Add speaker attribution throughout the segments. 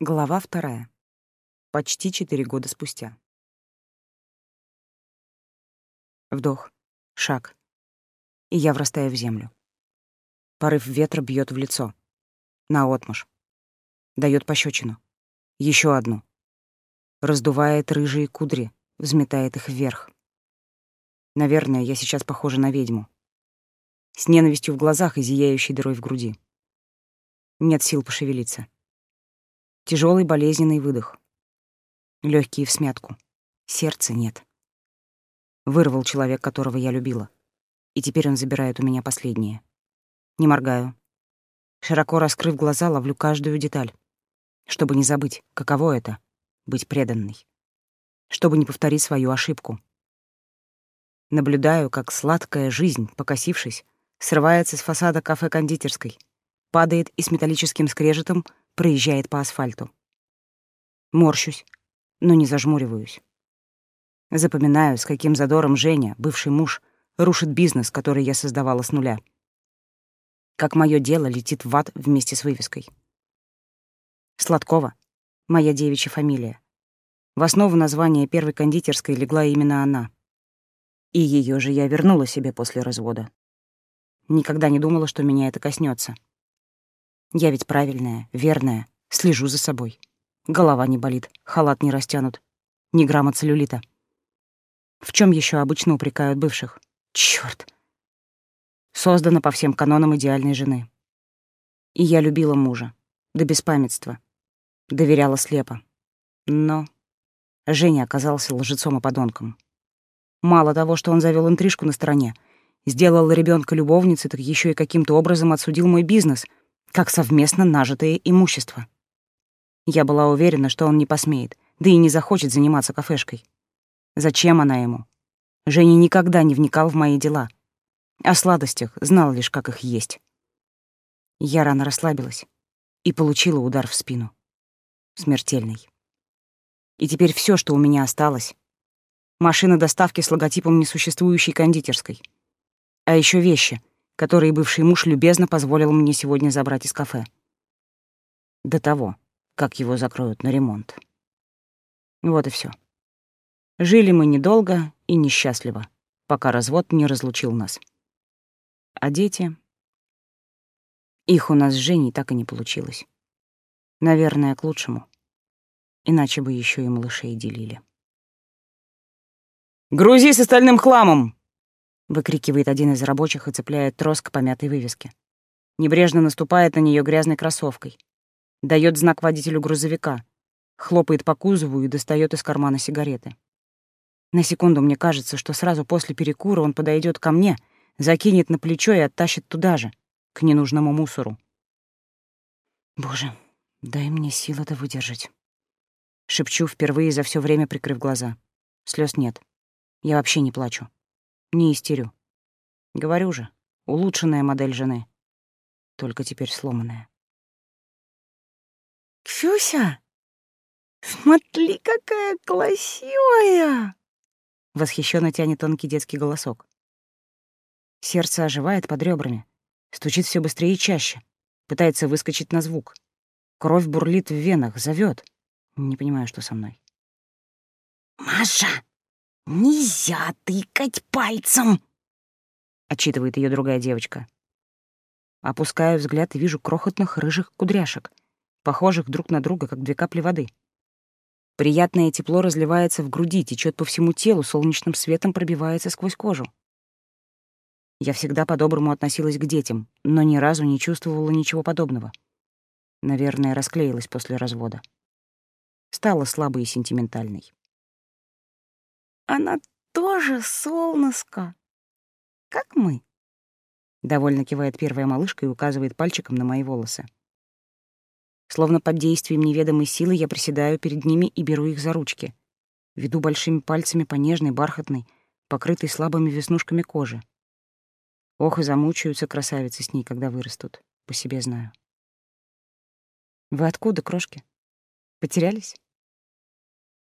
Speaker 1: Глава вторая. Почти четыре года спустя. Вдох, шаг, и я врастаю в землю. Порыв ветра бьет в лицо. Наотмашь. Дает пощечину. Еще одну. Раздувает рыжие кудри, взметает их вверх. Наверное, я сейчас похожа на ведьму. С ненавистью в глазах и зияющей дырой в груди. Нет сил пошевелиться. Тяжелый болезненный выдох. Легкие в смятку. Сердца нет. Вырвал человек, которого я любила. И теперь он забирает у меня последнее. Не моргаю. Широко раскрыв глаза, ловлю каждую деталь. Чтобы не забыть, каково это — быть преданной. Чтобы не повторить свою ошибку. Наблюдаю, как сладкая жизнь, покосившись, срывается с фасада кафе-кондитерской, падает и с металлическим скрежетом проезжает по асфальту. Морщусь, но не зажмуриваюсь. Запоминаю, с каким задором Женя, бывший муж, рушит бизнес, который я создавала с нуля. Как мое дело летит в ад вместе с вывеской. Сладкова — моя девичья фамилия. В основу названия первой кондитерской легла именно она. И ее же я вернула себе после развода. Никогда не думала, что меня это коснется. Я ведь правильная, верная, слежу за собой. Голова не болит, халат не растянут, ни грамма целлюлита. В чем еще обычно упрекают бывших? Черт! Создана по всем канонам идеальной жены. И я любила мужа, до беспамятства. Доверяла слепо. Но Женя оказался лжецом и подонком. Мало того, что он завел интрижку на стороне, сделал ребенка любовницей, так еще и каким-то образом отсудил мой бизнес — как совместно нажитое имущество. Я была уверена, что он не посмеет, да и не захочет заниматься кафешкой. Зачем она ему? Женя никогда не вникал в мои дела. О сладостях знал лишь, как их есть. Я рано расслабилась и получила удар в спину. Смертельный. И теперь все, что у меня осталось — машина доставки с логотипом несуществующей кондитерской. А еще вещи, которые бывший муж любезно позволил мне сегодня забрать из кафе. До того, как его закроют на ремонт. Вот и все. Жили мы недолго и несчастливо, пока развод не разлучил нас. А дети... Их у нас с Женей так и не получилось. Наверное, к лучшему. Иначе бы еще и малышей делили.
Speaker 2: «Грузи с остальным хламом!»
Speaker 1: Выкрикивает один из рабочих и цепляет трос к помятой вывеске. Небрежно наступает на нее грязной кроссовкой. Дает знак водителю грузовика. Хлопает по кузову и достает из кармана сигареты. На секунду мне кажется, что сразу после перекура он подойдет ко мне, закинет на плечо и оттащит туда же, к ненужному мусору. Боже, дай мне сил это выдержать. Шепчу впервые за все время, прикрыв глаза. Слез нет. Я вообще не плачу. Не истерю. Говорю же, улучшенная модель жены. Только теперь сломанная.
Speaker 3: «Ксюся, смотри, какая красивая!»
Speaker 1: Восхищенно тянет тонкий детский голосок. Сердце оживает под ребрами, стучит все быстрее и чаще, пытается выскочить на звук. Кровь бурлит в венах, зовет. Не понимаю, что со мной.
Speaker 3: «Маша, «Нельзя тыкать пальцем!»
Speaker 1: — отчитывает ее другая девочка. Опускаю взгляд и вижу крохотных рыжих кудряшек, похожих друг на друга, как две капли воды. Приятное тепло разливается в груди, течет по всему телу, солнечным светом пробивается сквозь кожу. Я всегда по-доброму относилась к детям, но ни разу не чувствовала ничего подобного. Наверное, расклеилась после развода. Стала слабой и сентиментальной.
Speaker 3: Она тоже солнышко, как мы.
Speaker 1: Довольно кивает первая малышка и указывает пальчиком на мои волосы. Словно под действием неведомой силы я приседаю перед ними и беру их за ручки. Веду большими пальцами по нежной, бархатной, покрытой слабыми веснушками кожи. Ох, и замучаются красавицы с ней, когда вырастут. По себе знаю. Вы откуда, крошки? Потерялись?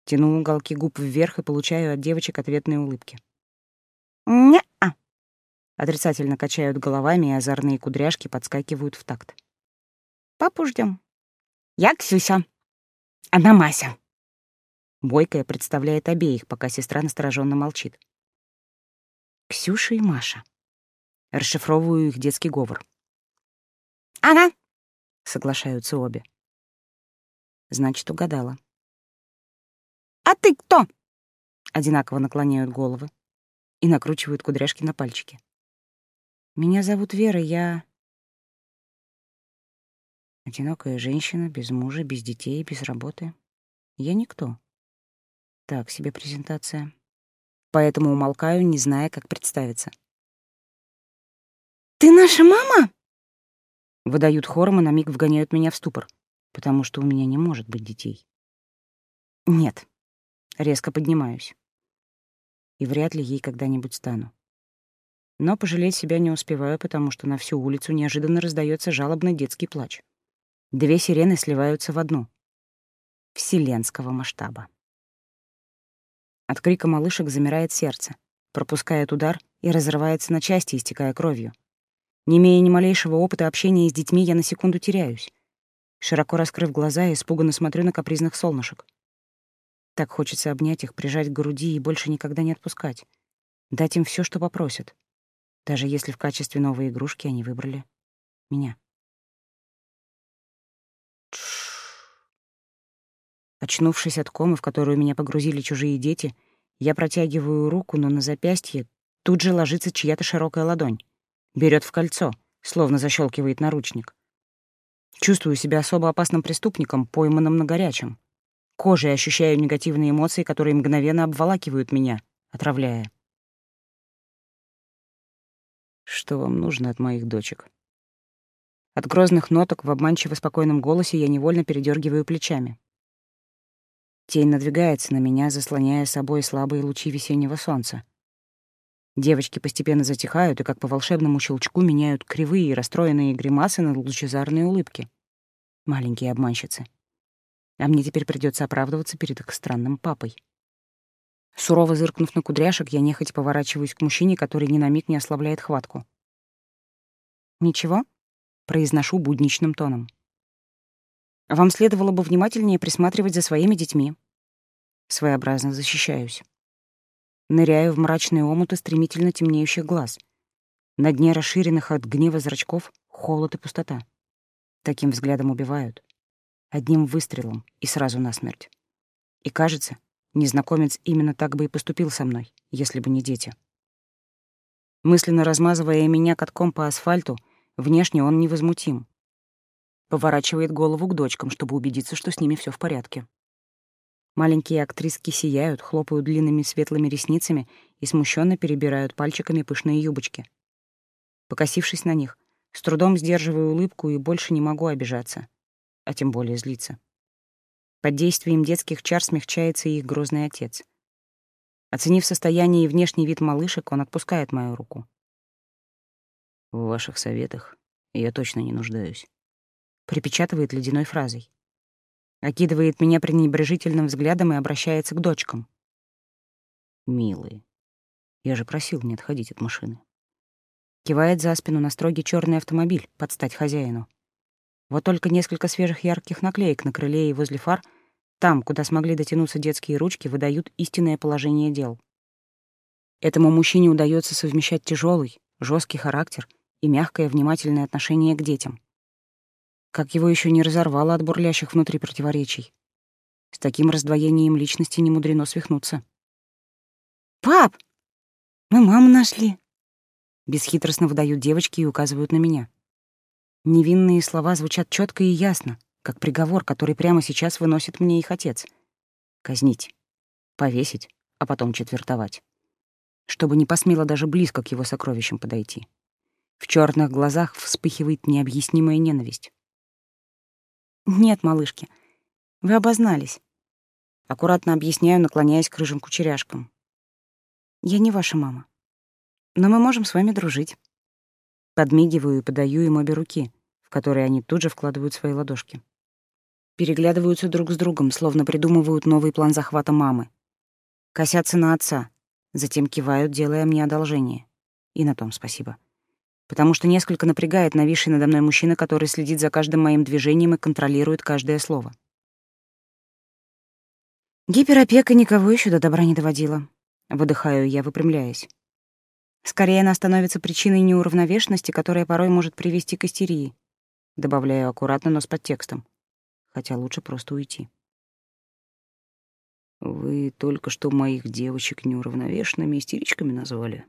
Speaker 1: Тяну уголки губ вверх и получаю от девочек ответные улыбки.
Speaker 3: «Не-а!»
Speaker 1: Отрицательно качают головами, и озорные кудряшки подскакивают в такт.
Speaker 3: «Папу ждем. Я Ксюся. Она Мася.
Speaker 1: Бойкая представляет обеих, пока сестра настороженно молчит. Ксюша и Маша. Расшифровываю их детский говор.
Speaker 3: Ага,
Speaker 1: соглашаются обе. Значит, угадала.
Speaker 3: А ты кто?
Speaker 1: Одинаково наклоняют головы и накручивают кудряшки на пальчики. Меня зовут Вера, я... Одинокая женщина, без мужа, без детей, без работы. Я никто. Так себе презентация. Поэтому умолкаю, не зная, как представиться.
Speaker 3: «Ты наша мама?»
Speaker 1: Выдают хором и на миг вгоняют меня в ступор, потому что у меня не может быть детей. Нет. Резко поднимаюсь. И вряд ли ей когда-нибудь стану. Но пожалеть себя не успеваю, потому что на всю улицу неожиданно раздается жалобный детский плач. Две сирены сливаются в одну. Вселенского масштаба. От крика малышек замирает сердце, пропускает удар и разрывается на части, истекая кровью. Не имея ни малейшего опыта общения с детьми, я на секунду теряюсь. Широко раскрыв глаза, испуганно смотрю на капризных солнышек. Так хочется обнять их, прижать к груди и больше никогда не отпускать. Дать им все, что попросят. Даже если в качестве новой игрушки они выбрали меня. Очнувшись от комы, в которую меня погрузили чужие дети, я протягиваю руку, но на запястье тут же ложится чья-то широкая ладонь берет в кольцо, словно защелкивает наручник. Чувствую себя особо опасным преступником, пойманным на горячем. Кожей ощущаю негативные эмоции, которые мгновенно обволакивают меня, отравляя. Что вам нужно от моих дочек? От грозных ноток в обманчиво спокойном голосе я невольно передергиваю плечами. Тень надвигается на меня, заслоняя собой слабые лучи весеннего солнца. Девочки постепенно затихают и, как по волшебному щелчку, меняют кривые и расстроенные гримасы на лучезарные улыбки. Маленькие обманщицы. А мне теперь придется оправдываться перед их странным папой. Сурово зыркнув на кудряшек, я нехотя поворачиваюсь к мужчине, который ни на миг не ослабляет хватку. «Ничего?» — произношу будничным тоном. «Вам следовало бы внимательнее присматривать за своими детьми». Своеобразно защищаюсь. Ныряю в мрачные омуты стремительно темнеющих глаз. На дне расширенных от гнева зрачков холод и пустота. Таким взглядом убивают. Одним выстрелом и сразу насмерть. И кажется, незнакомец именно так бы и поступил со мной, если бы не дети. Мысленно размазывая меня катком по асфальту, внешне он невозмутим. Поворачивает голову к дочкам, чтобы убедиться, что с ними все в порядке. Маленькие актриски сияют, хлопают длинными светлыми ресницами и смущенно перебирают пальчиками пышные юбочки. Покосившись на них, с трудом сдерживаю улыбку и больше не могу обижаться, а тем более злиться. Под действием детских чар смягчается их грозный отец. Оценив состояние и внешний вид малышек, он отпускает мою руку. «В ваших советах я точно не нуждаюсь», — припечатывает ледяной фразой окидывает меня пренебрежительным взглядом и обращается к дочкам. «Милые, я же просил не отходить от машины». Кивает за спину на строгий черный автомобиль, под стать хозяину. Вот только несколько свежих ярких наклеек на крыле и возле фар, там, куда смогли дотянуться детские ручки, выдают истинное положение дел. Этому мужчине удается совмещать тяжелый, жесткий характер и мягкое, внимательное отношение к детям. Как его еще не разорвало от бурлящих внутри противоречий. С таким раздвоением личности не мудрено свихнуться.
Speaker 3: «Пап, мы маму нашли!»
Speaker 1: Бесхитростно выдают девочки и указывают на меня. Невинные слова звучат четко и ясно, как приговор, который прямо сейчас выносит мне их отец. Казнить, повесить, а потом четвертовать. Чтобы не посмело даже близко к его сокровищам подойти. В черных глазах вспыхивает необъяснимая ненависть.
Speaker 3: «Нет, малышки, вы обознались».
Speaker 1: Аккуратно объясняю, наклоняясь к рыжим кучеряшкам.
Speaker 3: «Я не ваша мама. Но мы можем с вами дружить».
Speaker 1: Подмигиваю и подаю им обе руки, в которые они тут же вкладывают свои ладошки. Переглядываются друг с другом, словно придумывают новый план захвата мамы. Косятся на отца, затем кивают, делая мне одолжение. И на том спасибо потому что несколько напрягает нависший надо мной мужчина, который следит за каждым моим движением и контролирует каждое слово. Гиперопека никого еще до добра не доводила. Выдыхаю я, выпрямляясь. Скорее, она становится причиной неуравновешенности, которая порой может привести к истерии. Добавляю аккуратно, но с подтекстом. Хотя лучше просто уйти.
Speaker 2: Вы только что моих девочек неуравновешенными истеричками назвали.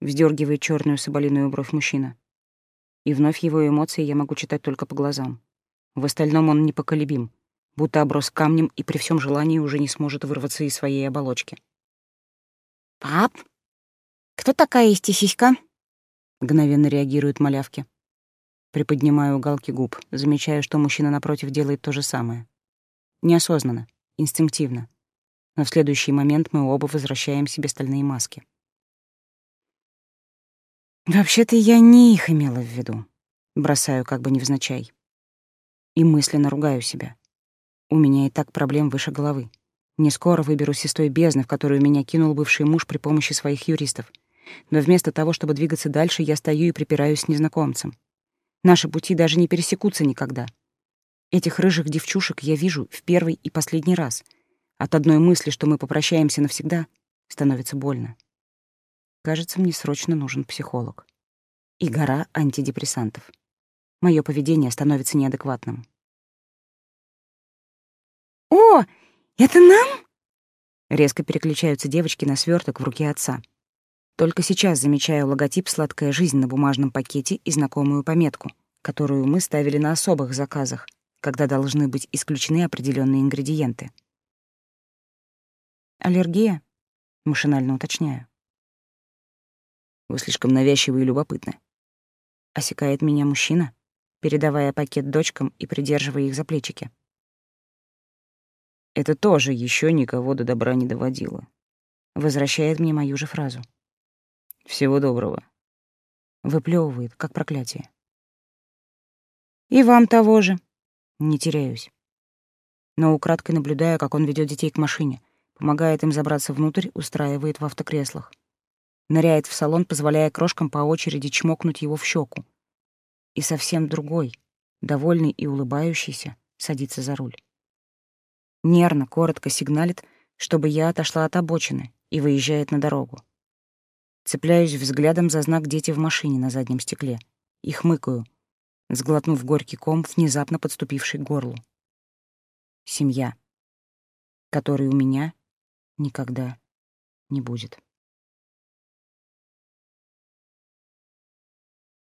Speaker 1: Вздергивает черную соболиную бровь мужчина. И вновь его эмоции я могу читать только по глазам. В остальном он непоколебим, будто оброс камнем и при всем желании уже не сможет вырваться из своей оболочки.
Speaker 3: «Пап, кто такая истисиська?»
Speaker 1: — мгновенно реагирует малявки. Приподнимаю уголки губ, замечаю, что мужчина напротив делает то же самое. Неосознанно, инстинктивно. Но в следующий момент мы оба возвращаем себе стальные маски. Вообще-то я не их имела в виду. Бросаю как бы невзначай. И мысленно ругаю себя. У меня и так проблем выше головы. Не скоро выберусь из той бездны, в которую меня кинул бывший муж при помощи своих юристов. Но вместо того, чтобы двигаться дальше, я стою и припираюсь с незнакомцем. Наши пути даже не пересекутся никогда. Этих рыжих девчушек я вижу в первый и последний раз. От одной мысли, что мы попрощаемся навсегда, становится больно. Кажется, мне срочно нужен психолог. И гора антидепрессантов. Мое поведение становится неадекватным.
Speaker 3: «О, это нам?»
Speaker 1: Резко переключаются девочки на сверток в руке отца. Только сейчас замечаю логотип «Сладкая жизнь» на бумажном пакете и знакомую пометку, которую мы ставили на особых заказах, когда должны быть исключены определенные ингредиенты. «Аллергия?» — машинально уточняю.
Speaker 2: «Вы слишком навязчивы и любопытны».
Speaker 1: Осекает меня мужчина, передавая пакет дочкам и придерживая их за плечики.
Speaker 2: Это тоже еще никого до добра не доводило.
Speaker 1: Возвращает мне мою же фразу.
Speaker 2: Всего доброго.
Speaker 1: Выплевывает, как проклятие. И вам того же. Не теряюсь. Но украдкой наблюдаю, как он ведет детей к машине, помогает им забраться внутрь, устраивает в автокреслах. Ныряет в салон, позволяя крошкам по очереди чмокнуть его в щеку. И совсем другой, довольный и улыбающийся, садится за руль. Нервно, коротко сигналит, чтобы я отошла от обочины, и выезжает на дорогу. Цепляюсь взглядом за знак «Дети в машине» на заднем стекле и хмыкаю — сглотнув горький ком, внезапно подступивший к горлу. Семья, которой у меня никогда не будет.